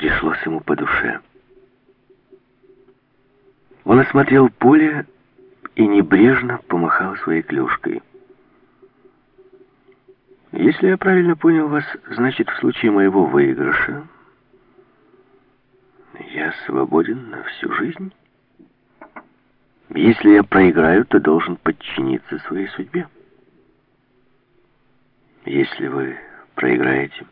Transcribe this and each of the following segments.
пришлось ему по душе. Он осмотрел поле и небрежно помахал своей клюшкой. Если я правильно понял вас, значит, в случае моего выигрыша я свободен на всю жизнь. Если я проиграю, то должен подчиниться своей судьбе. Если вы проиграете,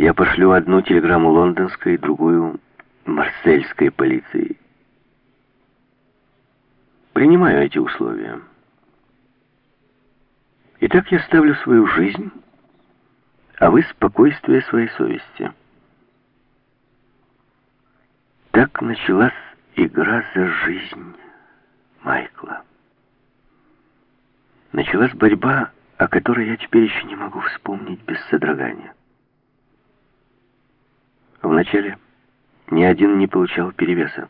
я пошлю одну телеграмму лондонской, другую марсельской полиции. Принимаю эти условия. Итак, я ставлю свою жизнь, а вы спокойствие своей совести. Так началась игра за жизнь Майкла. Началась борьба, о которой я теперь еще не могу вспомнить без содрогания. Вначале ни один не получал перевеса.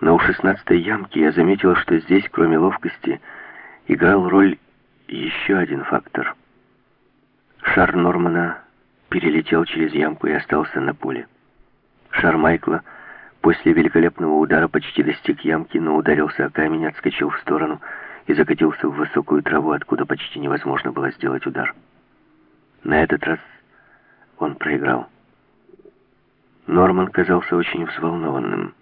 Но у шестнадцатой ямки я заметил, что здесь, кроме ловкости, играл роль еще один фактор. Шар Нормана перелетел через ямку и остался на поле. Шар Майкла после великолепного удара почти достиг ямки, но ударился о камень, отскочил в сторону и закатился в высокую траву, откуда почти невозможно было сделать удар. На этот раз он проиграл. Норман казался очень взволнованным.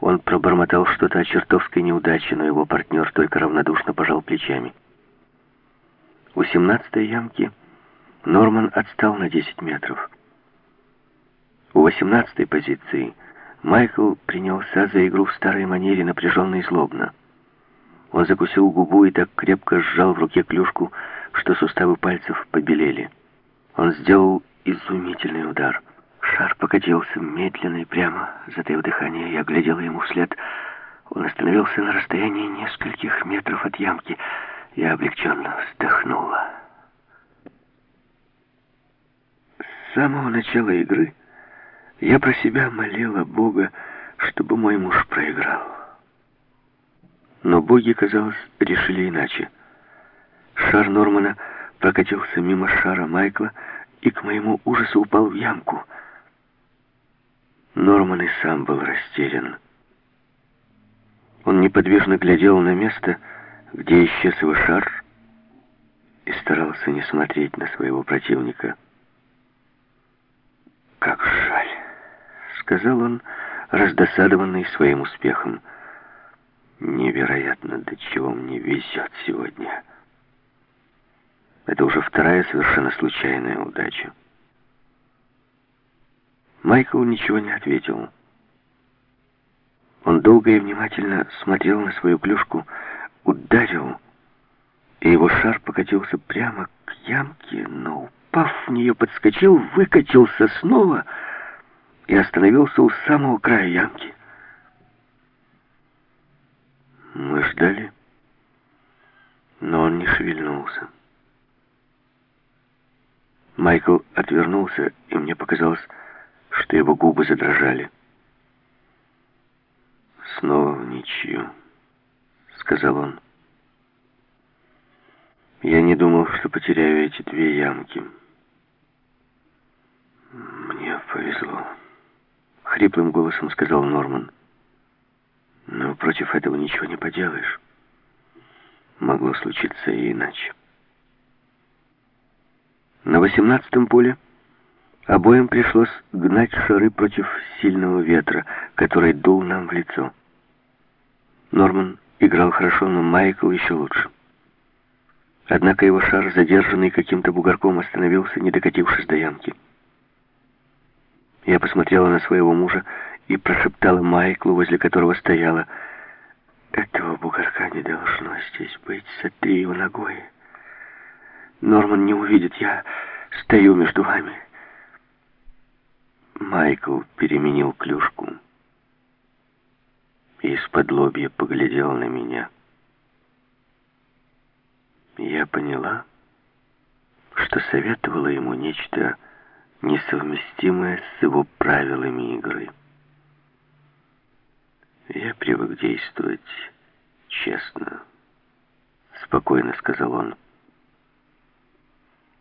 Он пробормотал что-то о чертовской неудаче, но его партнер только равнодушно пожал плечами. У семнадцатой ямки Норман отстал на 10 метров. У восемнадцатой позиции Майкл принялся за игру в старой манере, напряженно и злобно. Он закусил губу и так крепко сжал в руке клюшку, что суставы пальцев побелели. Он сделал изумительный удар — Шар покатился медленно и прямо, затаив дыхание. Я глядела ему вслед. Он остановился на расстоянии нескольких метров от ямки. Я облегченно вздохнула. С самого начала игры я про себя молила Бога, чтобы мой муж проиграл. Но боги, казалось, решили иначе. Шар Нормана прокатился мимо шара Майкла и, к моему ужасу, упал в ямку — Норман и сам был растерян. Он неподвижно глядел на место, где исчез его шар, и старался не смотреть на своего противника. «Как жаль», — сказал он, раздосадованный своим успехом. «Невероятно, до чего мне везет сегодня. Это уже вторая совершенно случайная удача». Майкл ничего не ответил. Он долго и внимательно смотрел на свою клюшку, ударил, и его шар покатился прямо к ямке, но, упав в нее, подскочил, выкатился снова и остановился у самого края ямки. Мы ждали, но он не шевельнулся. Майкл отвернулся, и мне показалось, что его губы задрожали. «Снова в ничью», — сказал он. «Я не думал, что потеряю эти две ямки». «Мне повезло», — хриплым голосом сказал Норман. «Но против этого ничего не поделаешь. Могло случиться и иначе». На восемнадцатом поле Обоим пришлось гнать шары против сильного ветра, который дул нам в лицо. Норман играл хорошо, но Майкл еще лучше. Однако его шар, задержанный каким-то бугорком, остановился, не докатившись до ямки. Я посмотрела на своего мужа и прошептала Майклу, возле которого стояла. «Этого бугорка не должно здесь быть. Сотри его ногой. Норман не увидит. Я стою между вами». Майкл переменил клюшку и из-под лобья поглядел на меня. Я поняла, что советовала ему нечто несовместимое с его правилами игры. Я привык действовать честно, спокойно сказал он.